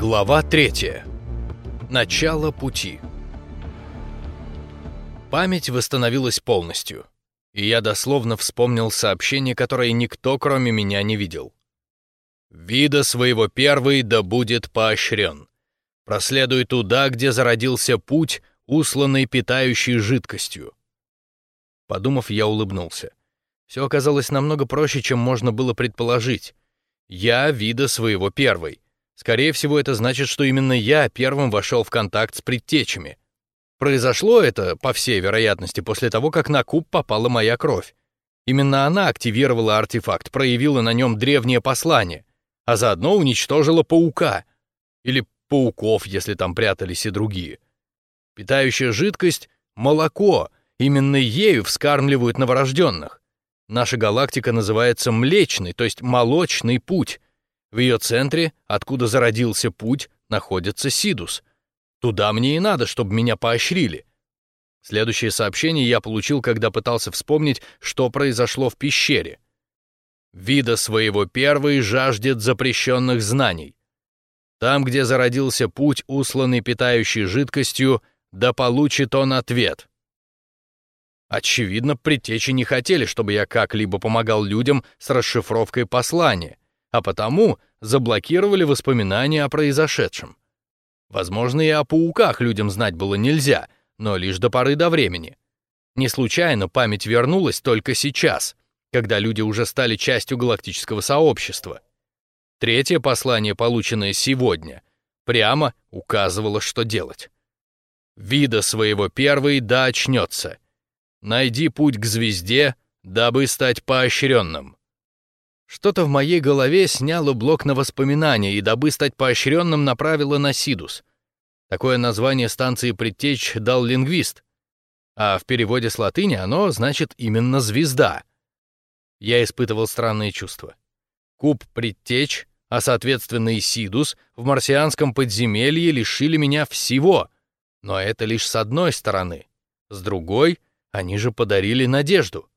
Глава 3. Начало пути. Память восстановилась полностью, и я дословно вспомнил сообщение, которое никто, кроме меня, не видел. «Вида своего первый да будет поощрен. Проследуй туда, где зародился путь, усланный питающей жидкостью». Подумав, я улыбнулся. Все оказалось намного проще, чем можно было предположить. Я вида своего первый — Скорее всего, это значит, что именно я первым вошел в контакт с предтечами. Произошло это, по всей вероятности, после того, как на куб попала моя кровь. Именно она активировала артефакт, проявила на нем древнее послание, а заодно уничтожила паука. Или пауков, если там прятались и другие. Питающая жидкость — молоко. Именно ею вскармливают новорожденных. Наша галактика называется Млечный, то есть молочный путь. В ее центре, откуда зародился путь, находится Сидус. Туда мне и надо, чтобы меня поощрили. Следующее сообщение я получил, когда пытался вспомнить, что произошло в пещере. Вида своего первый жаждет запрещенных знаний. Там, где зародился путь, усланный питающей жидкостью, да получит он ответ. Очевидно, предтечи не хотели, чтобы я как-либо помогал людям с расшифровкой послания а потому заблокировали воспоминания о произошедшем. Возможно, и о пауках людям знать было нельзя, но лишь до поры до времени. Не случайно память вернулась только сейчас, когда люди уже стали частью галактического сообщества. Третье послание, полученное сегодня, прямо указывало, что делать. «Вида своего первый да очнется. Найди путь к звезде, дабы стать поощренным». Что-то в моей голове сняло блок на воспоминания и, дабы стать поощренным, направило на Сидус. Такое название станции предтеч дал лингвист, а в переводе с латыни оно значит именно «звезда». Я испытывал странные чувства. Куб предтеч, а соответственно и Сидус, в марсианском подземелье лишили меня всего, но это лишь с одной стороны. С другой, они же подарили надежду.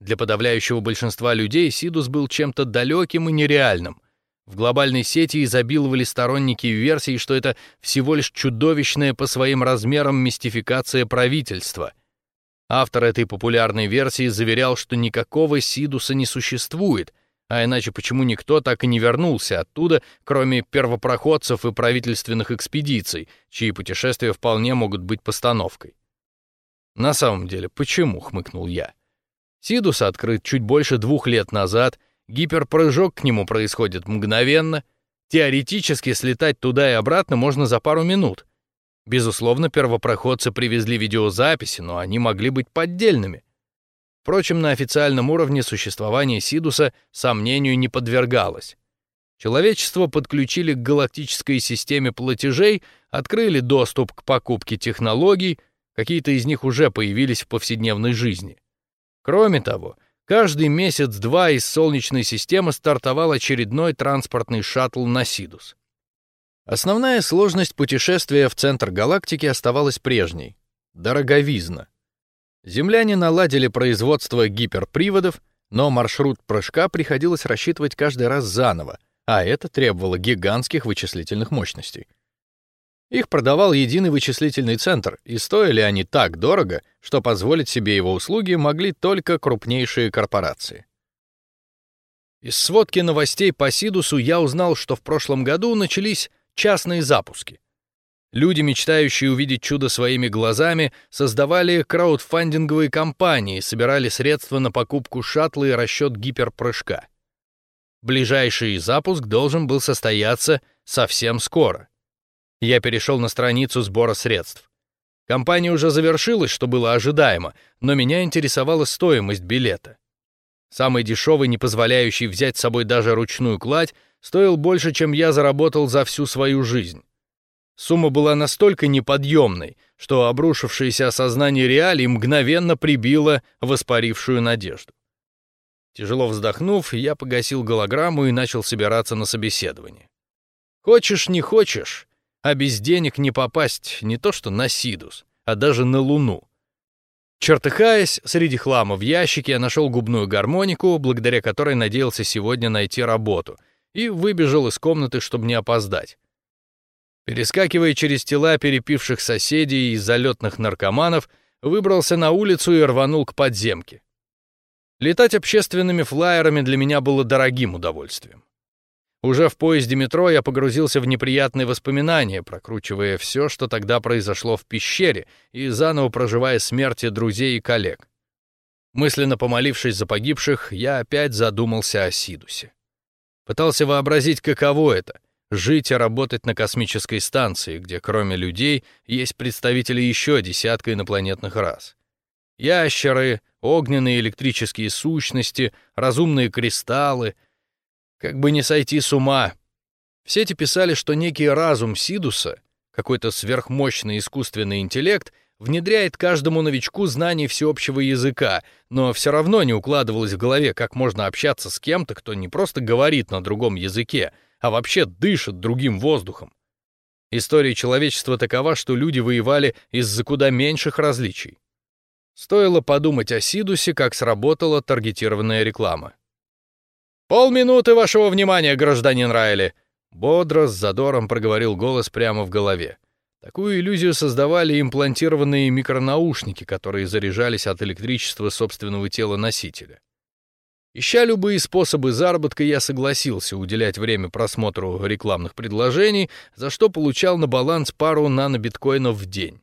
Для подавляющего большинства людей Сидус был чем-то далеким и нереальным. В глобальной сети изобиловали сторонники версии, что это всего лишь чудовищная по своим размерам мистификация правительства. Автор этой популярной версии заверял, что никакого Сидуса не существует, а иначе почему никто так и не вернулся оттуда, кроме первопроходцев и правительственных экспедиций, чьи путешествия вполне могут быть постановкой. «На самом деле, почему?» — хмыкнул я. Сидус открыт чуть больше двух лет назад, гиперпрыжок к нему происходит мгновенно, теоретически слетать туда и обратно можно за пару минут. Безусловно, первопроходцы привезли видеозаписи, но они могли быть поддельными. Впрочем, на официальном уровне существование Сидуса сомнению не подвергалось. Человечество подключили к галактической системе платежей, открыли доступ к покупке технологий, какие-то из них уже появились в повседневной жизни. Кроме того, каждый месяц-два из Солнечной системы стартовал очередной транспортный шаттл на Сидус. Основная сложность путешествия в центр галактики оставалась прежней — дороговизна. Земляне наладили производство гиперприводов, но маршрут прыжка приходилось рассчитывать каждый раз заново, а это требовало гигантских вычислительных мощностей. Их продавал единый вычислительный центр, и стоили они так дорого, что позволить себе его услуги могли только крупнейшие корпорации. Из сводки новостей по Сидусу я узнал, что в прошлом году начались частные запуски. Люди, мечтающие увидеть чудо своими глазами, создавали краудфандинговые компании, собирали средства на покупку шаттла и расчет гиперпрыжка. Ближайший запуск должен был состояться совсем скоро. Я перешел на страницу сбора средств. Компания уже завершилась, что было ожидаемо, но меня интересовала стоимость билета. Самый дешевый, не позволяющий взять с собой даже ручную кладь, стоил больше, чем я заработал за всю свою жизнь. Сумма была настолько неподъемной, что обрушившееся осознание реалий мгновенно прибило воспарившую надежду. Тяжело вздохнув, я погасил голограмму и начал собираться на собеседование. Хочешь, не хочешь, а без денег не попасть не то что на Сидус, а даже на Луну. Чертыхаясь, среди хлама в ящике я нашел губную гармонику, благодаря которой надеялся сегодня найти работу, и выбежал из комнаты, чтобы не опоздать. Перескакивая через тела перепивших соседей и залетных наркоманов, выбрался на улицу и рванул к подземке. Летать общественными флайерами для меня было дорогим удовольствием. Уже в поезде метро я погрузился в неприятные воспоминания, прокручивая все, что тогда произошло в пещере, и заново проживая смерти друзей и коллег. Мысленно помолившись за погибших, я опять задумался о Сидусе. Пытался вообразить, каково это — жить и работать на космической станции, где кроме людей есть представители еще десятка инопланетных рас. Ящеры, огненные электрические сущности, разумные кристаллы — как бы не сойти с ума. В сети писали, что некий разум Сидуса, какой-то сверхмощный искусственный интеллект, внедряет каждому новичку знание всеобщего языка, но все равно не укладывалось в голове, как можно общаться с кем-то, кто не просто говорит на другом языке, а вообще дышит другим воздухом. История человечества такова, что люди воевали из-за куда меньших различий. Стоило подумать о Сидусе, как сработала таргетированная реклама. «Полминуты вашего внимания, гражданин Райли!» Бодро, с задором проговорил голос прямо в голове. Такую иллюзию создавали имплантированные микронаушники, которые заряжались от электричества собственного тела носителя. Ища любые способы заработка, я согласился уделять время просмотру рекламных предложений, за что получал на баланс пару нанобиткоинов в день.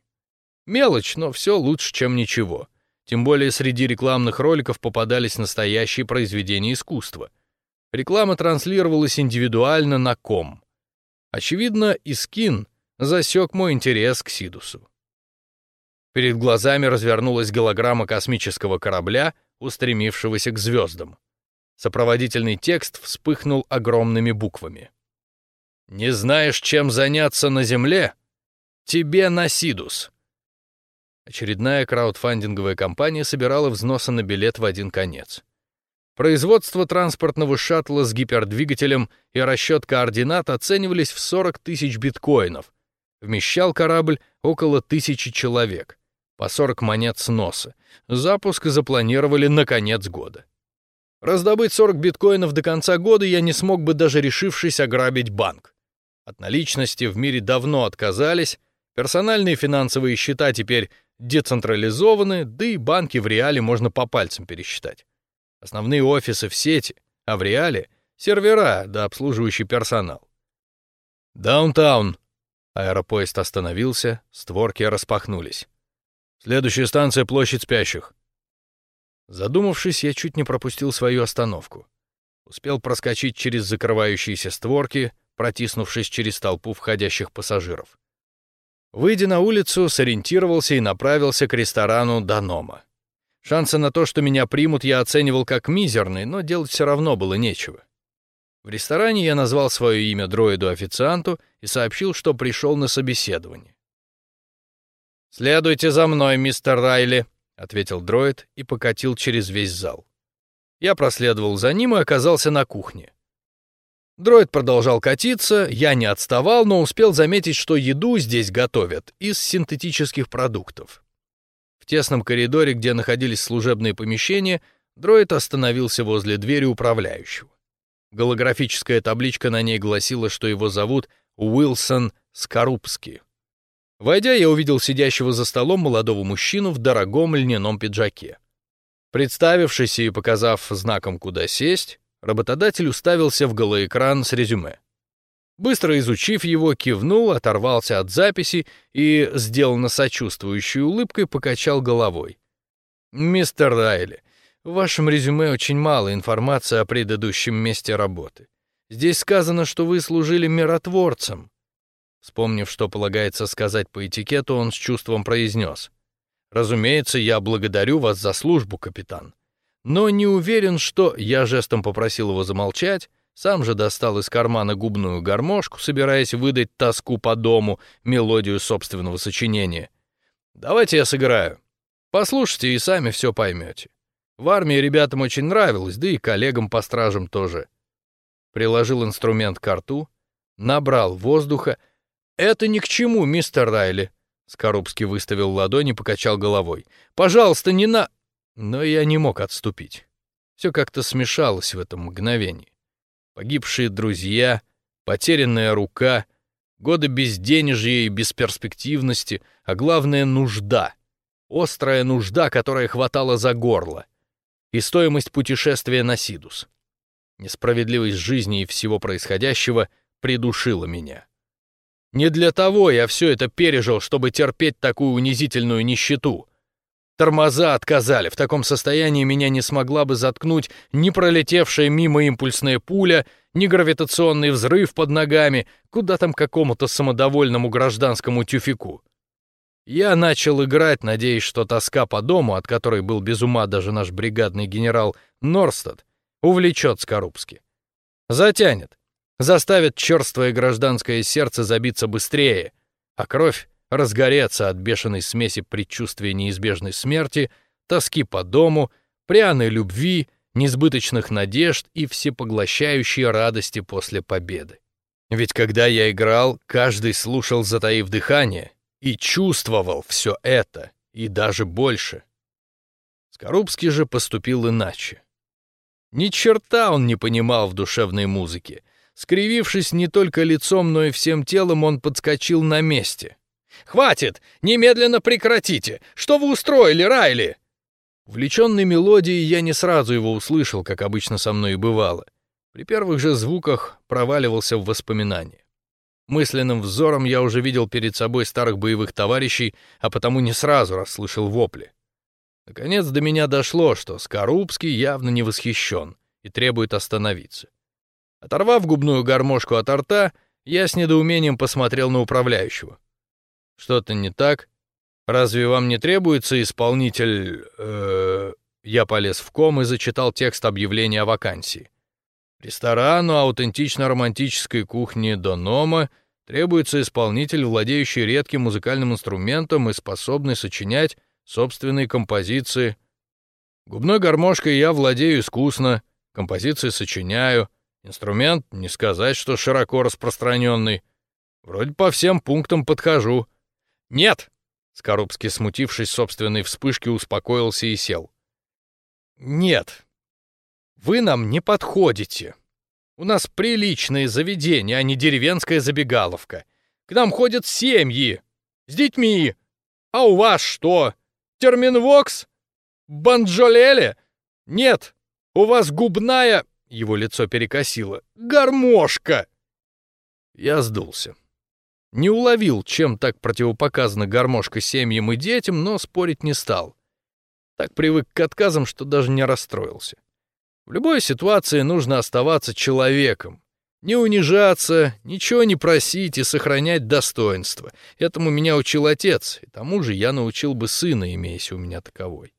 Мелочь, но все лучше, чем ничего. Тем более среди рекламных роликов попадались настоящие произведения искусства — Реклама транслировалась индивидуально на ком. Очевидно, Искин засек мой интерес к Сидусу. Перед глазами развернулась голограмма космического корабля, устремившегося к звездам. Сопроводительный текст вспыхнул огромными буквами. «Не знаешь, чем заняться на Земле? Тебе на Сидус!» Очередная краудфандинговая компания собирала взносы на билет в один конец. Производство транспортного шаттла с гипердвигателем и расчет координат оценивались в 40 тысяч биткоинов. Вмещал корабль около тысячи человек. По 40 монет с носа. Запуск запланировали на конец года. Раздобыть 40 биткоинов до конца года я не смог бы даже решившись ограбить банк. От наличности в мире давно отказались, персональные финансовые счета теперь децентрализованы, да и банки в реале можно по пальцам пересчитать. Основные офисы в сети, а в реале — сервера да обслуживающий персонал. «Даунтаун!» Аэропоезд остановился, створки распахнулись. «Следующая станция — площадь спящих». Задумавшись, я чуть не пропустил свою остановку. Успел проскочить через закрывающиеся створки, протиснувшись через толпу входящих пассажиров. Выйдя на улицу, сориентировался и направился к ресторану Данома. Шансы на то, что меня примут, я оценивал как мизерные, но делать все равно было нечего. В ресторане я назвал свое имя дроиду-официанту и сообщил, что пришел на собеседование. «Следуйте за мной, мистер Райли», — ответил дроид и покатил через весь зал. Я проследовал за ним и оказался на кухне. Дроид продолжал катиться, я не отставал, но успел заметить, что еду здесь готовят из синтетических продуктов. В тесном коридоре, где находились служебные помещения, дроид остановился возле двери управляющего. Голографическая табличка на ней гласила, что его зовут Уилсон Скорубский. Войдя, я увидел сидящего за столом молодого мужчину в дорогом льняном пиджаке. Представившись и показав знаком, куда сесть, работодатель уставился в голоэкран с резюме. Быстро изучив его, кивнул, оторвался от записи и, сделанно сочувствующей улыбкой, покачал головой. «Мистер Райли, в вашем резюме очень мало информации о предыдущем месте работы. Здесь сказано, что вы служили миротворцем». Вспомнив, что полагается сказать по этикету, он с чувством произнес. «Разумеется, я благодарю вас за службу, капитан. Но не уверен, что...» Я жестом попросил его замолчать, сам же достал из кармана губную гармошку, собираясь выдать тоску по дому, мелодию собственного сочинения. «Давайте я сыграю. Послушайте и сами все поймете. В армии ребятам очень нравилось, да и коллегам по стражам тоже». Приложил инструмент к рту, набрал воздуха. «Это ни к чему, мистер Райли», — Скорубский выставил ладони покачал головой. «Пожалуйста, не на...» Но я не мог отступить. Все как-то смешалось в этом мгновении погибшие друзья, потерянная рука, Годы безденежья и бесперспективности, а главное — нужда. Острая нужда, которая хватала за горло. И стоимость путешествия на Сидус. Несправедливость жизни и всего происходящего придушила меня. Не для того я все это пережил, чтобы терпеть такую унизительную нищету. Тормоза отказали, в таком состоянии меня не смогла бы заткнуть ни пролетевшая мимо импульсная пуля, ни гравитационный взрыв под ногами, куда там какому-то самодовольному гражданскому тюфику. Я начал играть, надеясь, что тоска по дому, от которой был без ума даже наш бригадный генерал Норстад, увлечет Скорубски. Затянет, заставит черствое гражданское сердце забиться быстрее, а кровь разгореться от бешеной смеси предчувствия неизбежной смерти, тоски по дому, пряной любви, несбыточных надежд и всепоглощающей радости после победы. Ведь когда я играл, каждый слушал, затаив дыхание, и чувствовал все это, и даже больше. Скорубский же поступил иначе. Ни черта он не понимал в душевной музыке. Скривившись не только лицом, но и всем телом, он подскочил на месте. «Хватит! Немедленно прекратите! Что вы устроили, Райли?» Влеченный мелодией я не сразу его услышал, как обычно со мной и бывало. При первых же звуках проваливался в воспоминания. Мысленным взором я уже видел перед собой старых боевых товарищей, а потому не сразу расслышал вопли. Наконец до меня дошло, что Скорубский явно не восхищен и требует остановиться. Оторвав губную гармошку от рта, я с недоумением посмотрел на управляющего. «Что-то не так? Разве вам не требуется исполнитель...» э Я полез в ком и зачитал текст объявления о вакансии. Ресторану аутентично-романтической кухни Донома требуется исполнитель, владеющий редким музыкальным инструментом и способный сочинять собственные композиции. Губной гармошкой я владею искусно, композиции сочиняю, инструмент, не сказать, что широко распространенный. Вроде по всем пунктам подхожу. Нет! Скорубский, смутившись собственной вспышки, успокоился и сел. Нет, вы нам не подходите. У нас приличное заведение, а не деревенская забегаловка. К нам ходят семьи с детьми. А у вас что? Терминвокс? Банджолеле? Нет, у вас губная...» Его лицо перекосило. «Гармошка!» Я сдулся. Не уловил, чем так противопоказана гармошка семьям и детям, но спорить не стал. Так привык к отказам, что даже не расстроился. В любой ситуации нужно оставаться человеком, не унижаться, ничего не просить и сохранять достоинство. Этому меня учил отец, и тому же я научил бы сына, имеясь у меня таковой.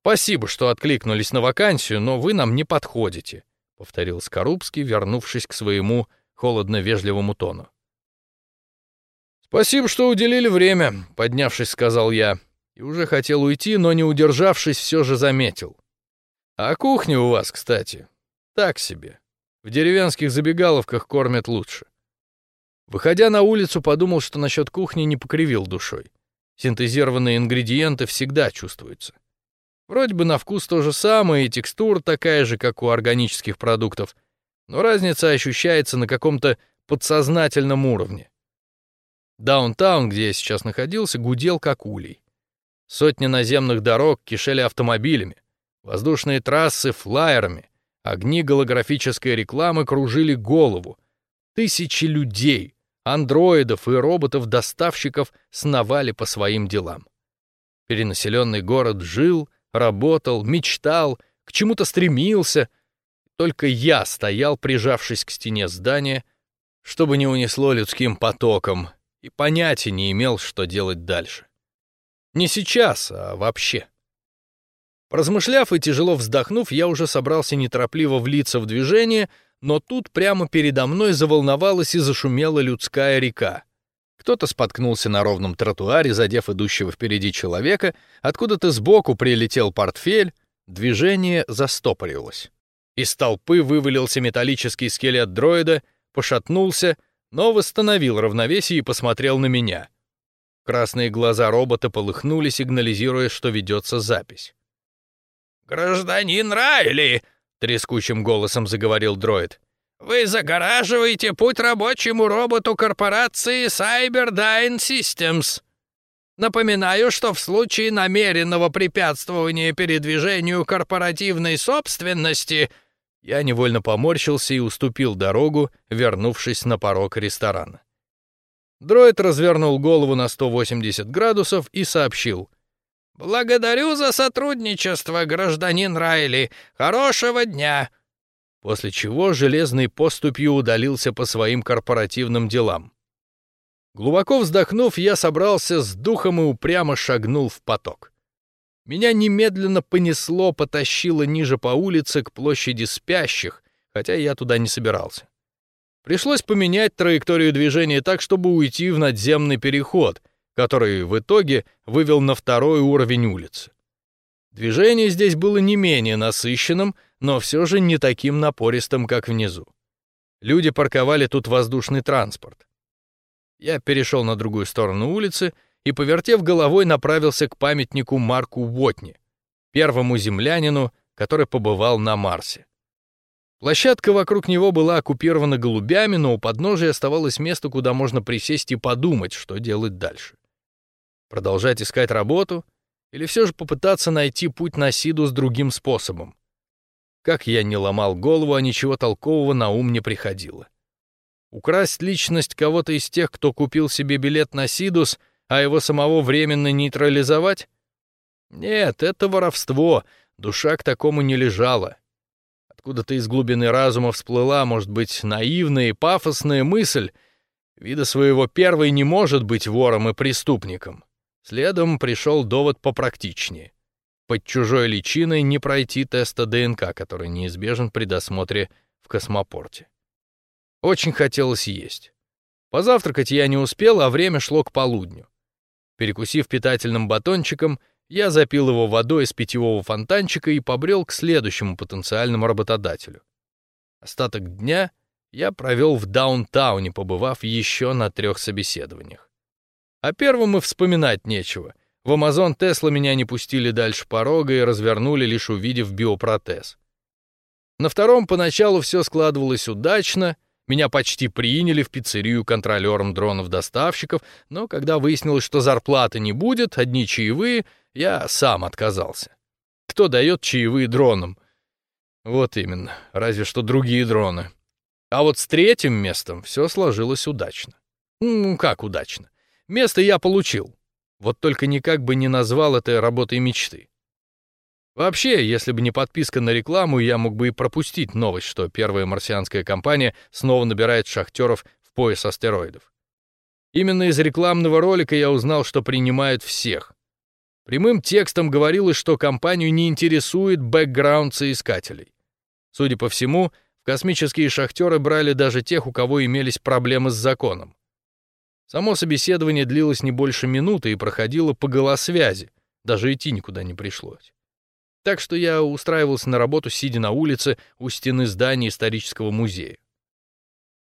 Спасибо, что откликнулись на вакансию, но вы нам не подходите, повторил Скорубский, вернувшись к своему холодно-вежливому тону. Спасибо, что уделили время, поднявшись, сказал я, и уже хотел уйти, но не удержавшись, все же заметил. А кухня у вас, кстати, так себе. В деревенских забегаловках кормят лучше. Выходя на улицу, подумал, что насчет кухни не покривил душой. Синтезированные ингредиенты всегда чувствуются. Вроде бы на вкус то же самое, и текстура такая же, как у органических продуктов, но разница ощущается на каком-то подсознательном уровне. Даунтаун, где я сейчас находился, гудел как улей. Сотни наземных дорог кишели автомобилями, воздушные трассы — флайерами, Огни голографической рекламы кружили голову. Тысячи людей, андроидов и роботов-доставщиков сновали по своим делам. Перенаселенный город жил, работал, мечтал, к чему-то стремился. Только я стоял, прижавшись к стене здания, чтобы не унесло людским потоком, и понятия не имел, что делать дальше. Не сейчас, а вообще. Размышляв и тяжело вздохнув, я уже собрался неторопливо влиться в движение, но тут прямо передо мной заволновалась и зашумела людская река. Кто-то споткнулся на ровном тротуаре, задев идущего впереди человека, откуда-то сбоку прилетел портфель, движение застопорилось. Из толпы вывалился металлический скелет дроида, пошатнулся, но восстановил равновесие и посмотрел на меня. Красные глаза робота полыхнули, сигнализируя, что ведется запись. «Гражданин Райли!» — трескучим голосом заговорил дроид. Вы загораживаете путь рабочему роботу корпорации Cyberdyne Systems. Напоминаю, что в случае намеренного препятствования передвижению корпоративной собственности я невольно поморщился и уступил дорогу, вернувшись на порог ресторана. Дроид развернул голову на 180 градусов и сообщил. «Благодарю за сотрудничество, гражданин Райли. Хорошего дня!» После чего железной поступью удалился по своим корпоративным делам. Глубоко вздохнув, я собрался с духом и упрямо шагнул в поток. Меня немедленно понесло, потащило ниже по улице к площади спящих, хотя я туда не собирался. Пришлось поменять траекторию движения так, чтобы уйти в надземный переход, который в итоге вывел на второй уровень улицы. Движение здесь было не менее насыщенным, но все же не таким напористым, как внизу. Люди парковали тут воздушный транспорт. Я перешел на другую сторону улицы и, повертев головой, направился к памятнику Марку Уотни, первому землянину, который побывал на Марсе. Площадка вокруг него была оккупирована голубями, но у подножия оставалось место, куда можно присесть и подумать, что делать дальше. Продолжать искать работу или все же попытаться найти путь на Сиду с другим способом? Как я не ломал голову, а ничего толкового на ум не приходило. Украсть личность кого-то из тех, кто купил себе билет на Сидус, а его самого временно нейтрализовать? Нет, это воровство, душа к такому не лежала. Откуда-то из глубины разума всплыла, может быть, наивная и пафосная мысль. Вида своего первой не может быть вором и преступником. Следом пришел довод попрактичнее. Под чужой личиной не пройти теста ДНК, который неизбежен при досмотре в космопорте. Очень хотелось есть. Позавтракать я не успел, а время шло к полудню. Перекусив питательным батончиком, я запил его водой из питьевого фонтанчика и побрел к следующему потенциальному работодателю. Остаток дня я провел в даунтауне, побывав еще на трех собеседованиях. О первом и вспоминать нечего. В Амазон Тесла меня не пустили дальше порога и развернули, лишь увидев биопротез. На втором поначалу все складывалось удачно, меня почти приняли в пиццерию контролером дронов-доставщиков, но когда выяснилось, что зарплаты не будет, одни чаевые, я сам отказался. Кто дает чаевые дронам? Вот именно, разве что другие дроны. А вот с третьим местом все сложилось удачно. Ну, как удачно? Место я получил. Вот только никак бы не назвал это работой мечты. Вообще, если бы не подписка на рекламу, я мог бы и пропустить новость, что первая марсианская компания снова набирает шахтеров в пояс астероидов. Именно из рекламного ролика я узнал, что принимают всех. Прямым текстом говорилось, что компанию не интересует бэкграунд соискателей. Судя по всему, в космические шахтеры брали даже тех, у кого имелись проблемы с законом. Само собеседование длилось не больше минуты и проходило по голосвязи, даже идти никуда не пришлось. Так что я устраивался на работу, сидя на улице у стены здания исторического музея.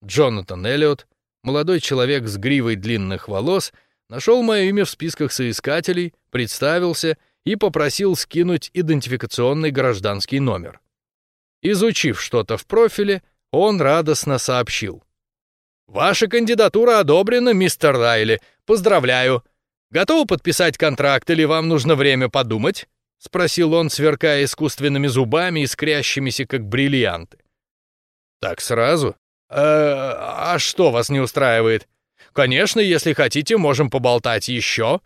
Джонатан Эллиот, молодой человек с гривой длинных волос, нашел мое имя в списках соискателей, представился и попросил скинуть идентификационный гражданский номер. Изучив что-то в профиле, он радостно сообщил. «Ваша кандидатура одобрена, мистер Райли. Поздравляю. Готовы подписать контракт или вам нужно время подумать?» — спросил он, сверкая искусственными зубами, искрящимися, как бриллианты. «Так сразу? Э, а что вас не устраивает? Конечно, если хотите, можем поболтать еще.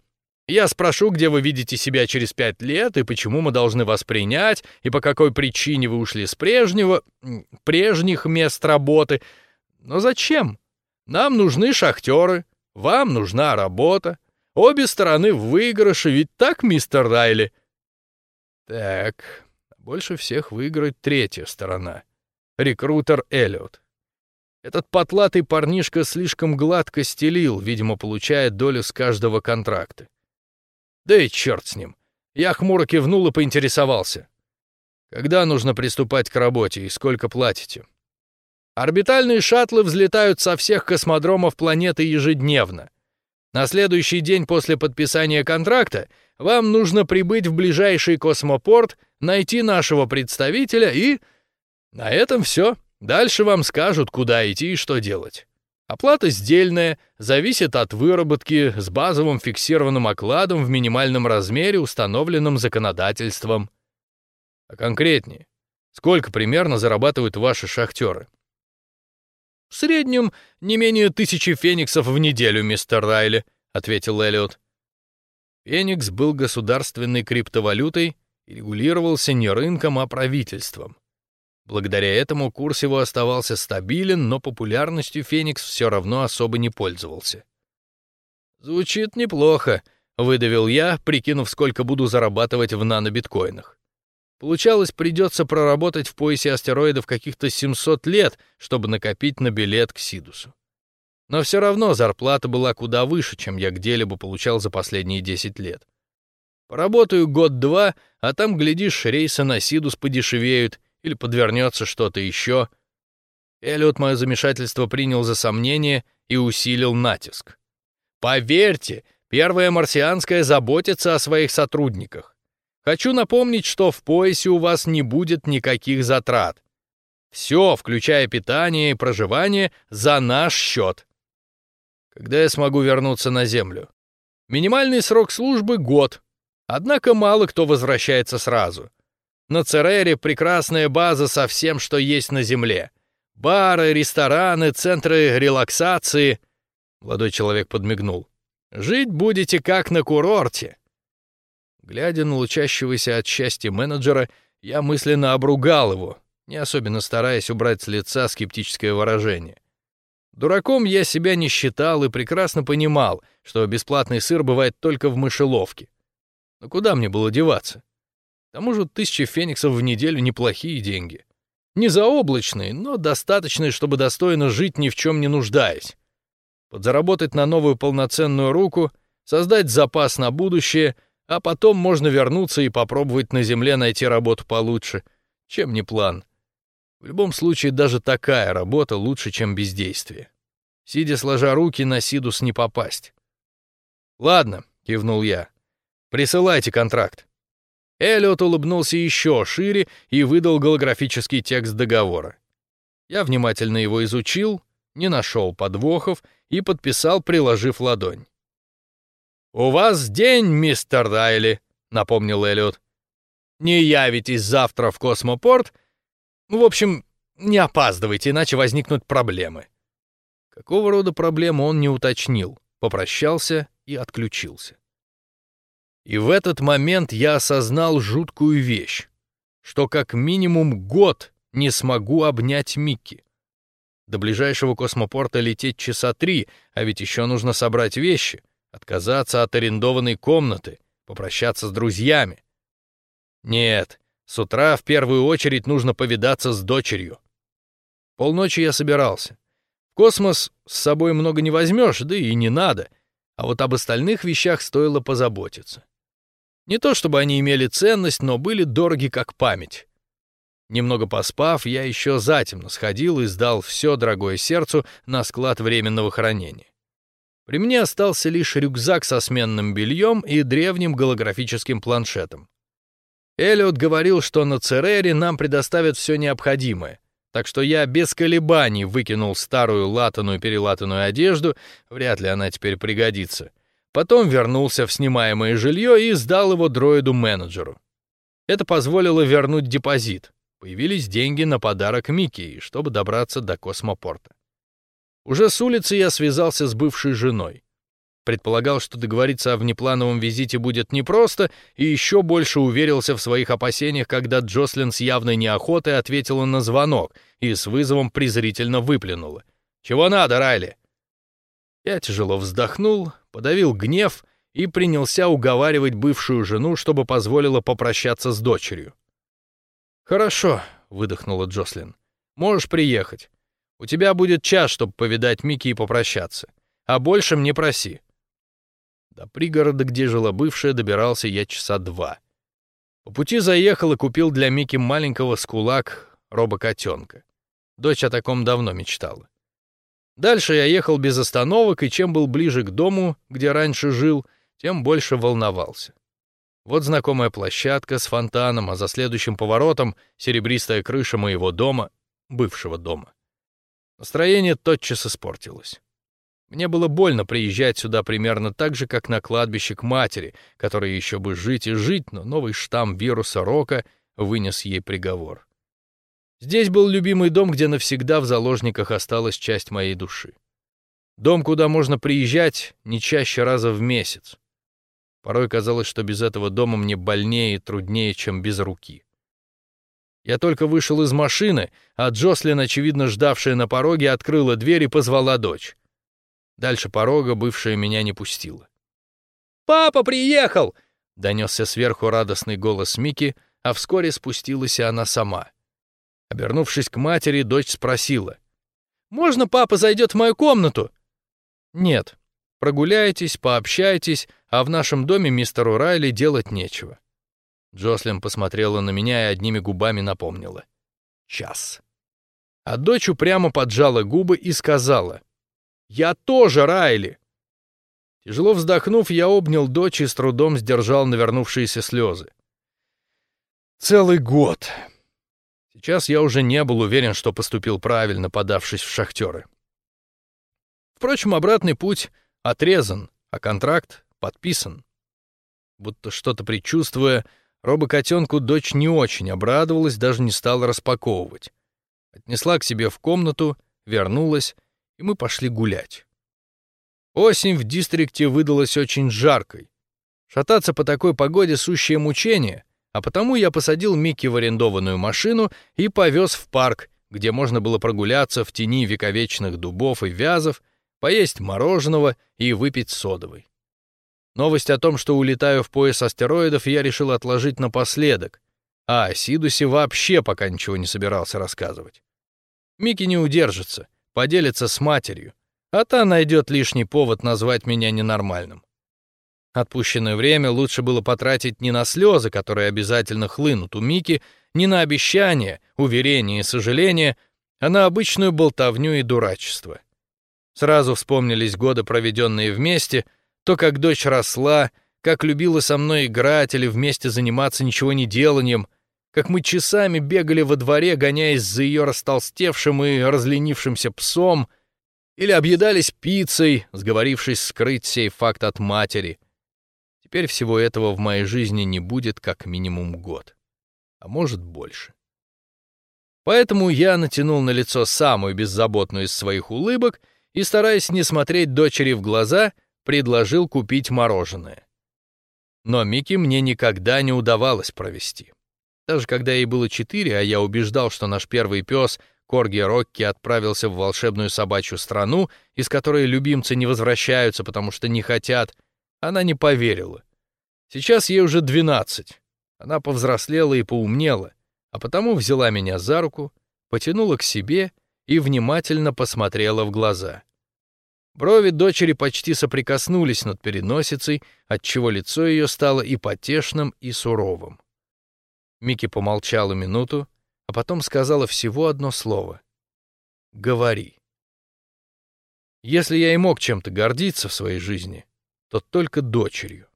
Я спрошу, где вы видите себя через пять лет, и почему мы должны вас принять, и по какой причине вы ушли с прежнего... прежних мест работы. Но зачем? Нам нужны шахтеры, вам нужна работа. Обе стороны в выигрыше, ведь так, мистер Райли?» Так, больше всех выиграет третья сторона. Рекрутер Эллиот. Этот потлатый парнишка слишком гладко стелил, видимо, получая долю с каждого контракта. Да и черт с ним. Я хмуро кивнул и поинтересовался. Когда нужно приступать к работе и сколько платите? Орбитальные шаттлы взлетают со всех космодромов планеты ежедневно. На следующий день после подписания контракта вам нужно прибыть в ближайший космопорт, найти нашего представителя и... На этом все. Дальше вам скажут, куда идти и что делать. Оплата сдельная, зависит от выработки с базовым фиксированным окладом в минимальном размере, установленном законодательством. А конкретнее, сколько примерно зарабатывают ваши шахтеры? В среднем не менее тысячи фениксов в неделю, мистер Райли, ответил Эллиот. Феникс был государственной криптовалютой и регулировался не рынком, а правительством. Благодаря этому курс его оставался стабилен, но популярностью Феникс все равно особо не пользовался. «Звучит неплохо», — выдавил я, прикинув, сколько буду зарабатывать в нанобиткоинах. Получалось, придется проработать в поясе астероидов каких-то 700 лет, чтобы накопить на билет к Сидусу. Но все равно зарплата была куда выше, чем я где-либо получал за последние 10 лет. Поработаю год-два, а там, глядишь, рейсы на Сидус подешевеют, или подвернется что-то еще. Эллиот мое замешательство принял за сомнение и усилил натиск. Поверьте, первая марсианская заботится о своих сотрудниках. Хочу напомнить, что в поясе у вас не будет никаких затрат. Все, включая питание и проживание, за наш счет. Когда я смогу вернуться на Землю? Минимальный срок службы — год. Однако мало кто возвращается сразу. На Церере прекрасная база со всем, что есть на Земле. Бары, рестораны, центры релаксации. Молодой человек подмигнул. Жить будете как на курорте. Глядя на лучащегося от счастья менеджера, я мысленно обругал его, не особенно стараясь убрать с лица скептическое выражение. Дураком я себя не считал и прекрасно понимал, что бесплатный сыр бывает только в мышеловке. Но куда мне было деваться? К тому же тысячи фениксов в неделю неплохие деньги. Не заоблачные, но достаточные, чтобы достойно жить, ни в чем не нуждаясь. Подзаработать на новую полноценную руку, создать запас на будущее, а потом можно вернуться и попробовать на земле найти работу получше. Чем не план? В любом случае, даже такая работа лучше, чем бездействие. Сидя сложа руки, на Сидус не попасть. «Ладно», — кивнул я, — «присылайте контракт». Эллиот улыбнулся еще шире и выдал голографический текст договора. Я внимательно его изучил, не нашел подвохов и подписал, приложив ладонь. «У вас день, мистер Райли», — напомнил Эллиот. «Не явитесь завтра в космопорт? В общем, не опаздывайте, иначе возникнут проблемы». Какого рода проблемы он не уточнил, попрощался и отключился. И в этот момент я осознал жуткую вещь, что как минимум год не смогу обнять Микки. До ближайшего космопорта лететь часа три, а ведь еще нужно собрать вещи, отказаться от арендованной комнаты, попрощаться с друзьями. Нет, с утра в первую очередь нужно повидаться с дочерью. Полночи я собирался. В космос с собой много не возьмешь, да и не надо, а вот об остальных вещах стоило позаботиться. Не то чтобы они имели ценность, но были дороги как память. Немного поспав, я еще затемно сходил и сдал все дорогое сердцу на склад временного хранения. При мне остался лишь рюкзак со сменным бельем и древним голографическим планшетом. Эллиот говорил, что на Церере нам предоставят все необходимое, так что я без колебаний выкинул старую латаную перелатанную одежду, вряд ли она теперь пригодится, Потом вернулся в снимаемое жилье и сдал его дроиду-менеджеру. Это позволило вернуть депозит. Появились деньги на подарок Микки, чтобы добраться до космопорта. Уже с улицы я связался с бывшей женой. Предполагал, что договориться о внеплановом визите будет непросто, и еще больше уверился в своих опасениях, когда Джослин с явной неохотой ответила на звонок и с вызовом презрительно выплюнула. «Чего надо, Райли?» Я тяжело вздохнул, подавил гнев и принялся уговаривать бывшую жену, чтобы позволила попрощаться с дочерью. «Хорошо», — выдохнула Джослин. «Можешь приехать. У тебя будет час, чтобы повидать Микки и попрощаться. А больше мне проси». До пригорода, где жила бывшая, добирался я часа два. По пути заехал и купил для Мики маленького скулак робокотенка. Дочь о таком давно мечтала. Дальше я ехал без остановок, и чем был ближе к дому, где раньше жил, тем больше волновался. Вот знакомая площадка с фонтаном, а за следующим поворотом серебристая крыша моего дома. бывшего дома. Настроение тотчас испортилось. Мне было больно приезжать сюда примерно так же, как на кладбище к матери, которая еще бы жить и жить, но новый штамм вируса Рока вынес ей приговор. Здесь был любимый дом, где навсегда в заложниках осталась часть моей души. Дом, куда можно приезжать не чаще раза в месяц. Порой казалось, что без этого дома мне больнее и труднее, чем без руки. Я только вышел из машины, а Джослин, очевидно ждавшая на пороге, открыла дверь и позвала дочь. Дальше порога бывшая меня не пустила. «Папа приехал!» — донесся сверху радостный голос Мики, а вскоре спустилась и она сама. Обернувшись к матери, дочь спросила. «Можно папа зайдет в мою комнату?» «Нет. Прогуляйтесь, пообщайтесь, а в нашем доме мистеру Райли делать нечего». Джослин посмотрела на меня и одними губами напомнила. «Час». А дочь упрямо поджала губы и сказала. Я тоже Райли!» Тяжело вздохнув, я обнял дочь и с трудом сдержал навернувшиеся слезы. Целый год. Сейчас я уже не был уверен, что поступил правильно, подавшись в шахтеры. Впрочем, обратный путь отрезан, а контракт подписан. Будто что-то предчувствуя, робокотенку дочь не очень обрадовалась, даже не стала распаковывать. Отнесла к себе в комнату, вернулась и мы пошли гулять. Осень в дистрикте выдалась очень жаркой. Шататься по такой погоде — сущее мучение, а потому я посадил Микки в арендованную машину и повез в парк, где можно было прогуляться в тени вековечных дубов и вязов, поесть мороженого и выпить содовой. Новость о том, что улетаю в пояс астероидов, я решил отложить напоследок, а о Сидусе вообще пока ничего не собирался рассказывать. Микки не удержится — поделится с матерью, а та найдет лишний повод назвать меня ненормальным. Отпущенное время лучше было потратить не на слезы, которые обязательно хлынут у Мики, не на обещания, уверения и сожаления, а на обычную болтовню и дурачество. Сразу вспомнились годы, проведенные вместе, то, как дочь росла, как любила со мной играть или вместе заниматься ничего не деланием, как мы часами бегали во дворе, гоняясь за ее растолстевшим и разленившимся псом, или объедались пиццей, сговорившись скрыть сей факт от матери. Теперь всего этого в моей жизни не будет как минимум год, а может больше. Поэтому я натянул на лицо самую беззаботную из своих улыбок и, стараясь не смотреть дочери в глаза, предложил купить мороженое. Но Микки мне никогда не удавалось провести. Даже когда ей было четыре, а я убеждал, что наш первый пес, Корги Рокки, отправился в волшебную собачью страну, из которой любимцы не возвращаются, потому что не хотят, она не поверила. Сейчас ей уже двенадцать. Она повзрослела и поумнела, а потому взяла меня за руку, потянула к себе и внимательно посмотрела в глаза. Брови дочери почти соприкоснулись над переносицей, отчего лицо ее стало и потешным, и суровым. Микки помолчала минуту, а потом сказала всего одно слово. «Говори». Если я и мог чем-то гордиться в своей жизни, то только дочерью.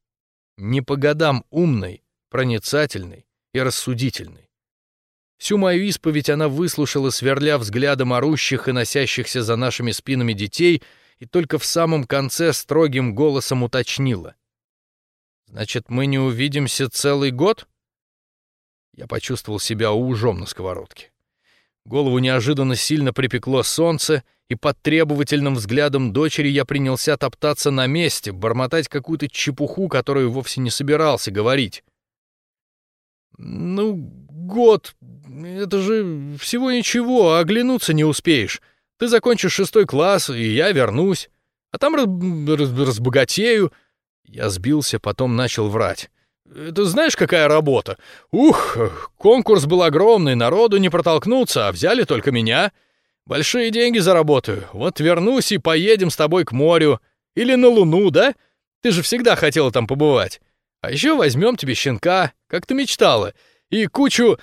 Не по годам умной, проницательной и рассудительной. Всю мою исповедь она выслушала, сверля взглядом орущих и носящихся за нашими спинами детей, и только в самом конце строгим голосом уточнила. «Значит, мы не увидимся целый год?» Я почувствовал себя ужом на сковородке. Голову неожиданно сильно припекло солнце, и под требовательным взглядом дочери я принялся топтаться на месте, бормотать какую-то чепуху, которую вовсе не собирался говорить. «Ну, год, это же всего ничего, оглянуться не успеешь. Ты закончишь шестой класс, и я вернусь. А там разбогатею». Я сбился, потом начал врать. Это знаешь, какая работа? Ух, конкурс был огромный, народу не протолкнуться, а взяли только меня. Большие деньги заработаю. Вот вернусь и поедем с тобой к морю. Или на Луну, да? Ты же всегда хотела там побывать. А еще возьмем тебе щенка, как ты мечтала, и кучу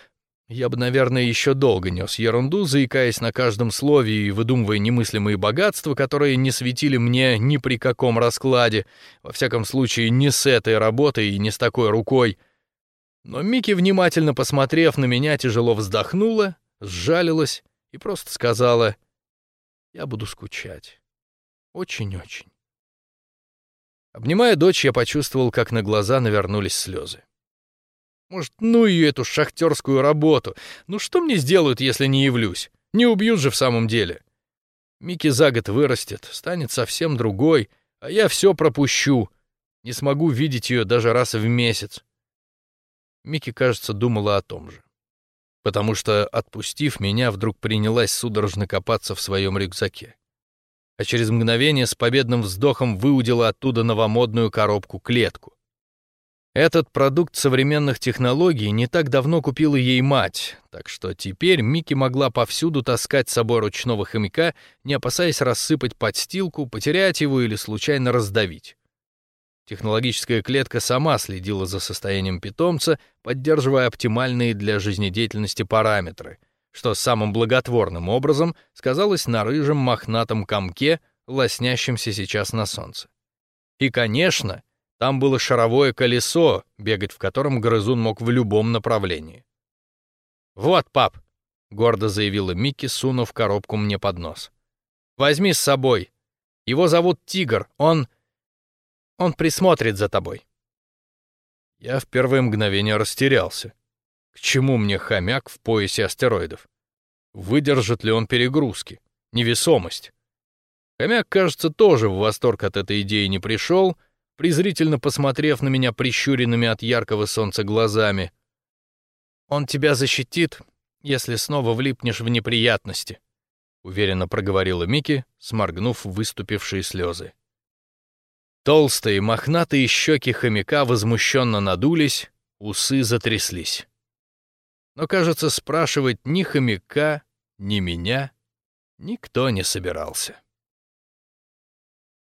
я бы, наверное, еще долго нес ерунду, заикаясь на каждом слове и выдумывая немыслимые богатства, которые не светили мне ни при каком раскладе, во всяком случае, не с этой работой и не с такой рукой. Но Микки, внимательно посмотрев на меня, тяжело вздохнула, сжалилась и просто сказала, «Я буду скучать. Очень-очень». Обнимая дочь, я почувствовал, как на глаза навернулись слезы. Может, ну ее эту шахтерскую работу. Ну что мне сделают, если не явлюсь? Не убьют же в самом деле. Микки за год вырастет, станет совсем другой, а я все пропущу. Не смогу видеть ее даже раз в месяц. Микки, кажется, думала о том же. Потому что, отпустив меня, вдруг принялась судорожно копаться в своем рюкзаке. А через мгновение с победным вздохом выудила оттуда новомодную коробку-клетку. Этот продукт современных технологий не так давно купила ей мать, так что теперь Микки могла повсюду таскать с собой ручного хомяка, не опасаясь рассыпать подстилку, потерять его или случайно раздавить. Технологическая клетка сама следила за состоянием питомца, поддерживая оптимальные для жизнедеятельности параметры, что самым благотворным образом сказалось на рыжем мохнатом комке, лоснящемся сейчас на солнце. И, конечно, там было шаровое колесо, бегать в котором грызун мог в любом направлении. «Вот, пап», — гордо заявила Микки, сунув коробку мне под нос. «Возьми с собой. Его зовут Тигр, он...» Он присмотрит за тобой». Я в первое мгновение растерялся. К чему мне хомяк в поясе астероидов? Выдержит ли он перегрузки? Невесомость? Хомяк, кажется, тоже в восторг от этой идеи не пришел, презрительно посмотрев на меня прищуренными от яркого солнца глазами. «Он тебя защитит, если снова влипнешь в неприятности», — уверенно проговорила Мики, сморгнув выступившие слезы. Толстые мохнатые щеки хомяка возмущенно надулись, усы затряслись. Но, кажется, спрашивать ни хомяка, ни меня никто не собирался.